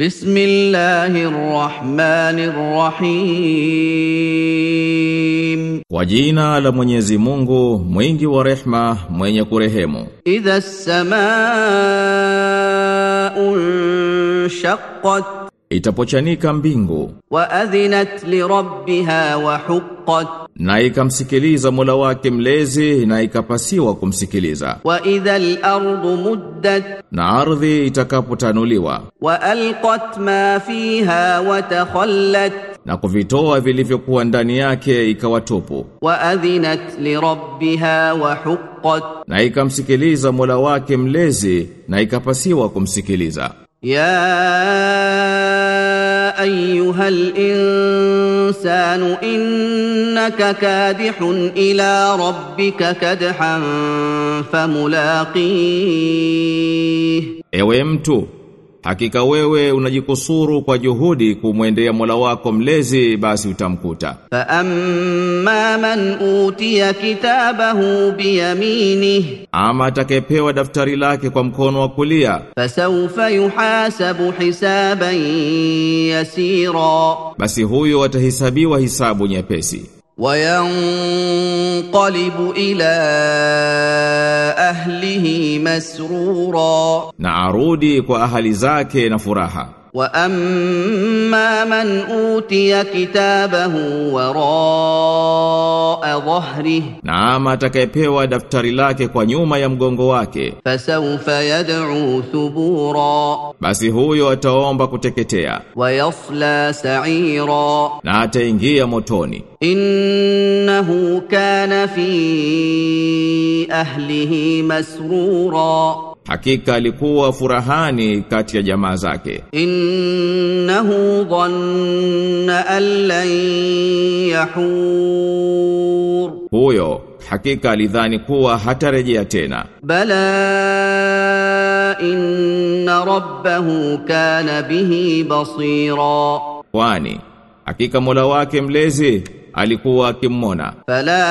بسم الله الرحمن الرحيم Kwa jina la Mwenyezi Mungu, mwingi wa rehma, mwenye kurehemu. إذا السماء انشقت itapochanika mbingu. Wa adhinat li rabbiha wa huqqat. Na ikamsikiliza Mola wake mlezi na ikapasiwa kumsikiliza. Wa idhal ardu muddat. Na ardhi itakapotanuliwa. Wa alqat ma fiha wa takhallat. Na kuvitoa vilivyokuwa ndani yake ikawatupu wa adhinat li rabbiha wa huqqat. Na ikamsikiliza Mola wake mlezi na ikapasiwa kumsikiliza. يا أيها الإنسان إنك كادح إلى ربك كدحا فملاقيه. Ewe mtu, Hakika wewe unajikusuru kwa juhudi kumwendea Mola wako mlezi basi utamkuta. Fa amma man utiya kitabahu bi yamini, ama atakayepewa daftari lake kwa mkono wa kulia. Fasawfa yuhasabu hisaban yasira, basi huyo atahesabiwa hisabu nyepesi. وينقلب إلى أهله مسرورا. نعرودي كأهل زاكي نفرها واما من اوتي كتابه وراء ظهره Na ama atakayepewa daftari lake kwa nyuma ya mgongo wake فسوف يدعو ثبورا basi huyo ataomba kuteketea ويصلى سعيرا na ataingia motoni. انه كان في اهله مسرورا Hakika alikuwa furahani kati ya jamaa zake. Innahu dhanna an yahur, huyo hakika alidhani kuwa hatarejea tena. Bala inna rabbahu kana bihi basira, kwani hakika Mola wake mlezi alikuwa akimmona. Fala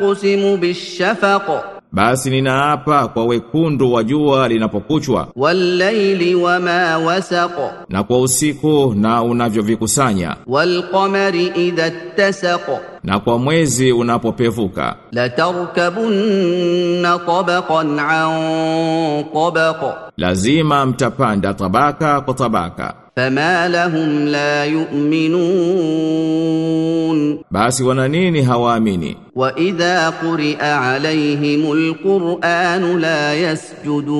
uqsimu bishafaq basi ninaapa kwa wekundu wa jua linapokuchwa. Walaili wama wasaq, na kwa usiku na unavyovikusanya. Walqamari idha ittasaqo na kwa mwezi unapopevuka. Latarkabunna tabaqan an tabaq lazima mtapanda tabaka kwa tabaka. Fama lahum la yu'minun. Basi wana nini hawaamini? Wa idha quri'a alayhim alquran la yasjudun.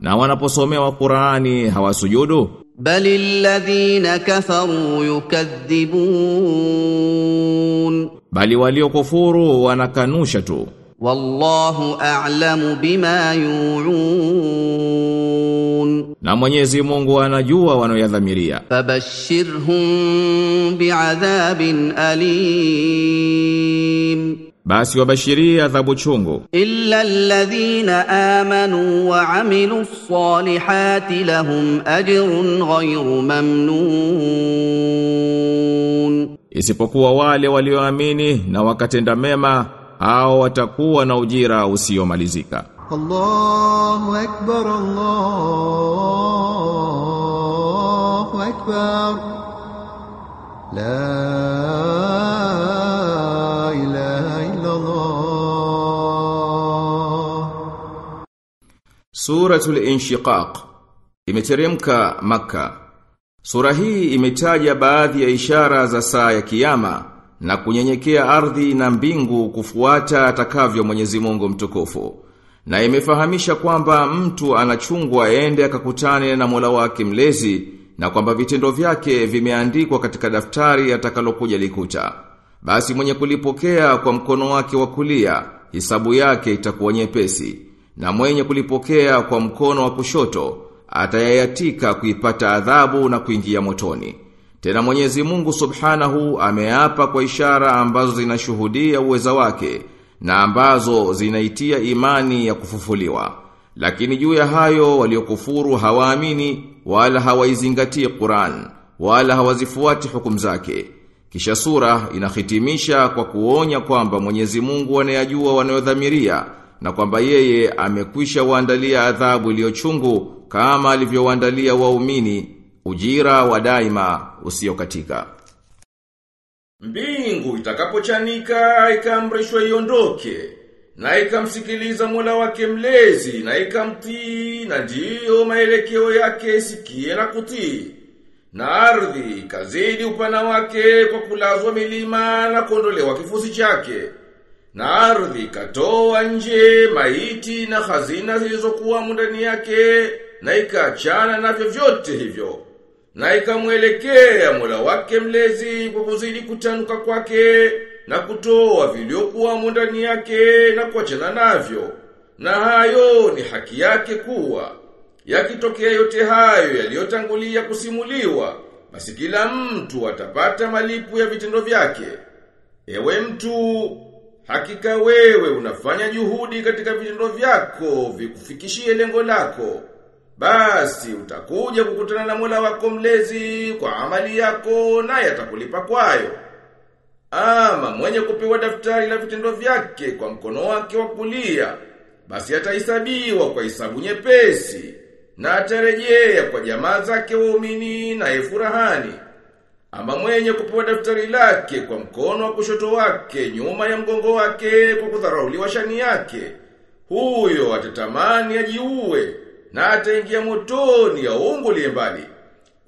Na wanaposomewa Qur'ani hawasujudu? Bal alladhina kafaru yukaththibun. Bali waliokufuru wanakanusha tu. Wallahu a'lamu bima yu'un, na Mwenyezi Mungu anajua wanayodhamiria. Fabashirhum bi'adhabin alim, basi wabashirie adhabu chungu. Illa alladhina amanu wa amilu ssalihati lahum ajrun ghayru mamnun, isipokuwa wale walioamini na wakatenda mema au watakuwa na ujira usiomalizika. Allahu akbar Allahu akbar. La ilaha illa Allah Suratul Inshiqaq imeteremka Makkah Sura hii imetaja baadhi ya ishara za saa ya kiyama na kunyenyekea ardhi na mbingu kufuata atakavyo Mwenyezi Mungu mtukufu. Na imefahamisha kwamba mtu anachungwa aende akakutane na Mola wake mlezi na kwamba vitendo vyake vimeandikwa katika daftari atakalokuja likuta. Basi mwenye kulipokea kwa mkono wake wa kulia, hisabu yake itakuwa nyepesi na mwenye kulipokea kwa mkono wa kushoto atayayatika kuipata adhabu na kuingia motoni. Tena Mwenyezi Mungu Subhanahu ameapa kwa ishara ambazo zinashuhudia uweza wake na ambazo zinaitia imani ya kufufuliwa. Lakini juu ya hayo waliokufuru hawaamini wala hawaizingatii Qur'an wala hawazifuati hukumu zake. Kisha sura inahitimisha kwa kuonya kwamba Mwenyezi Mungu anayajua wanayodhamiria na kwamba yeye amekwisha waandalia adhabu iliyochungu kama alivyowaandalia waumini ujira wa daima usiokatika. Mbingu itakapochanika ikaamrishwa iondoke na ikamsikiliza Mola wake mlezi na ikamtii na ndiyo maelekeo yake sikie na kutii. Na ardhi ikazidi upana wake kwa kulazwa milima na kuondolewa kifusi chake. Na ardhi ikatoa nje maiti na hazina zilizokuwa ndani yake na ikaachana navyo vyote hivyo. Na ikamwelekea Mola wake mlezi kwa kuzidi kutanuka kwake na kutoa viliokuwa ndani yake na kuachana navyo. Na hayo ni haki yake kuwa yakitokea yote hayo yaliyotangulia kusimuliwa, basi kila mtu atapata malipo ya vitendo vyake. Ewe mtu, hakika wewe unafanya juhudi katika vitendo vyako vikufikishie lengo lako. Basi utakuja kukutana na Mola wako mlezi kwa amali yako naye atakulipa kwayo. Ama mwenye kupewa daftari la vitendo vyake kwa mkono wake wa kulia, basi atahesabiwa kwa hisabu nyepesi na atarejea kwa jamaa zake waumini na furahani. Ama mwenye kupewa daftari lake kwa mkono wa kushoto wake nyuma ya mgongo wake kwa kudharauliwa shani yake, huyo atatamani ajiue na ataingia motoni ya ongo liembali.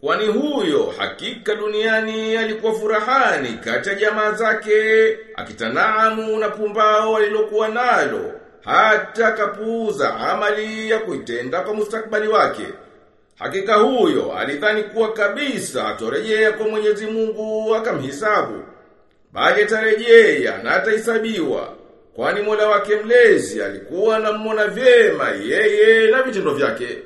Kwani huyo hakika duniani alikuwa furahani kati ya jamaa zake, akitanamu na pumbao alilokuwa nalo, hata kapuuza amali ya kuitenda kwa mustakbali wake. Hakika huyo alidhani kuwa kabisa atorejea kwa Mwenyezi Mungu akamhisabu. Bali atarejea na atahesabiwa, kwani Mola wake mlezi alikuwa anamwona vyema yeye na vitendo vyake.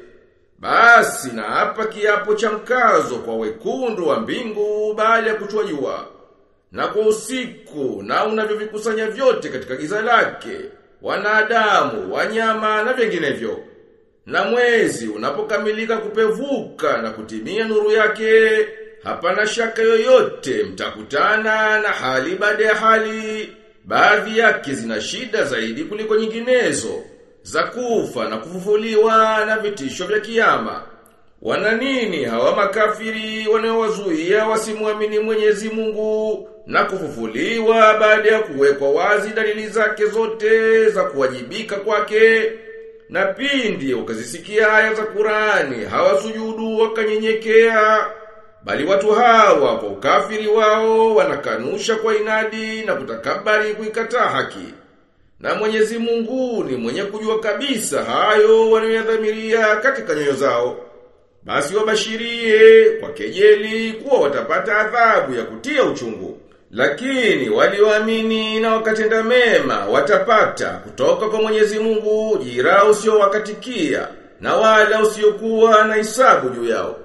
Basi na hapa kiapo cha mkazo kwa wekundu wa mbingu baada ya kuchua jua. Na kwa usiku na unavyovikusanya vyote katika giza lake, wanadamu, wanyama na vinginevyo. Na mwezi unapokamilika kupevuka na kutimia nuru yake, hapana shaka yoyote mtakutana na hali baada ya hali, baadhi yake zina shida zaidi kuliko nyinginezo za kufa na kufufuliwa na vitisho vya kiyama. Wana nini hawa makafiri wanaowazuia wasimwamini Mwenyezi Mungu na kufufuliwa baada ya kuwekwa wazi dalili zake zote za kuwajibika kwake? Na pindi ukazisikia haya za Qurani hawasujudu wakanyenyekea bali watu hawa kwa ukafiri wao wanakanusha kwa inadi na kutakabari kuikataa haki. Na Mwenyezi Mungu ni mwenye kujua kabisa hayo wanayodhamiria katika nyoyo zao. Basi wabashirie kwa kejeli kuwa watapata adhabu ya kutia uchungu. Lakini walioamini na wakatenda mema watapata kutoka kwa Mwenyezi Mungu jira usio wakatikia na wala usiokuwa na hisabu juu yao.